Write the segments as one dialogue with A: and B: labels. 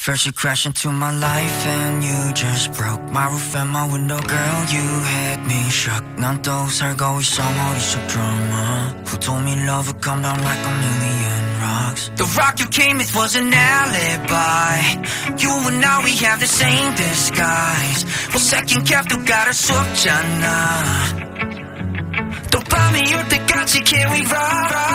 A: First you crashed into my life and you just broke my roof and my window Girl you had me shook 난 또 살고 있어 머릿속 drama Who told me love would come down like a million rocks The rock you came with was an alibi You and I we have the same disguise Well second cap got us 없잖아 또 밤이 올 때까지 can we rock, rock,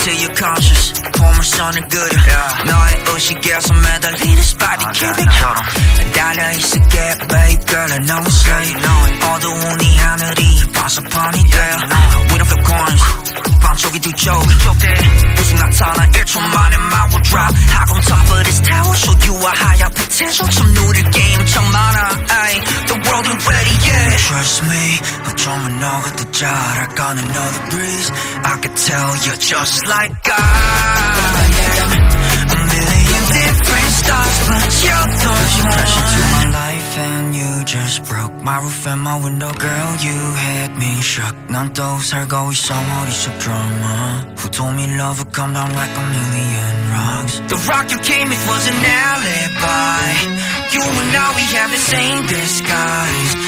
A: to your conscious 보물선을 그려 너의 의식에서 매달리는 스파디 키비처럼 달려있을게 babe girl I know it's late 어두운 이 하늘이 반사판이 돼 We don't flip coins 반쪽이 두 쪽 우승 나타나 1초 만에 my will drop Hop on top of this tower show you a higher potential 좀 누릴 게임 참 많아 Trust me 어쩌면 너가 더 잘할 gonna know the breeze I could tell you're just like I am A million different stars but you're the one crashed into my life and you just broke my roof and my window Girl you had me shook 난 또 살고 있어 머릿속 drama Who told me love would come down like a million rocks The rock you came with was an alibi You and I we have the same disguise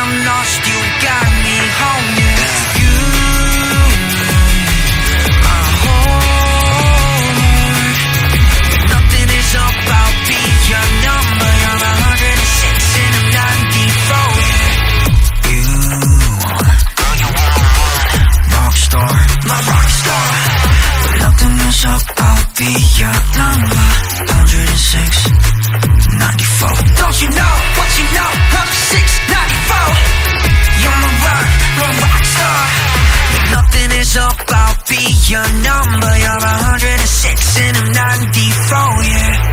A: nothing is about being number 106, 94. Don't you know what you know? 106, 94. You're my rock, my rock star. Nothing is up about being number. You're 106 and I'm 94, yeah.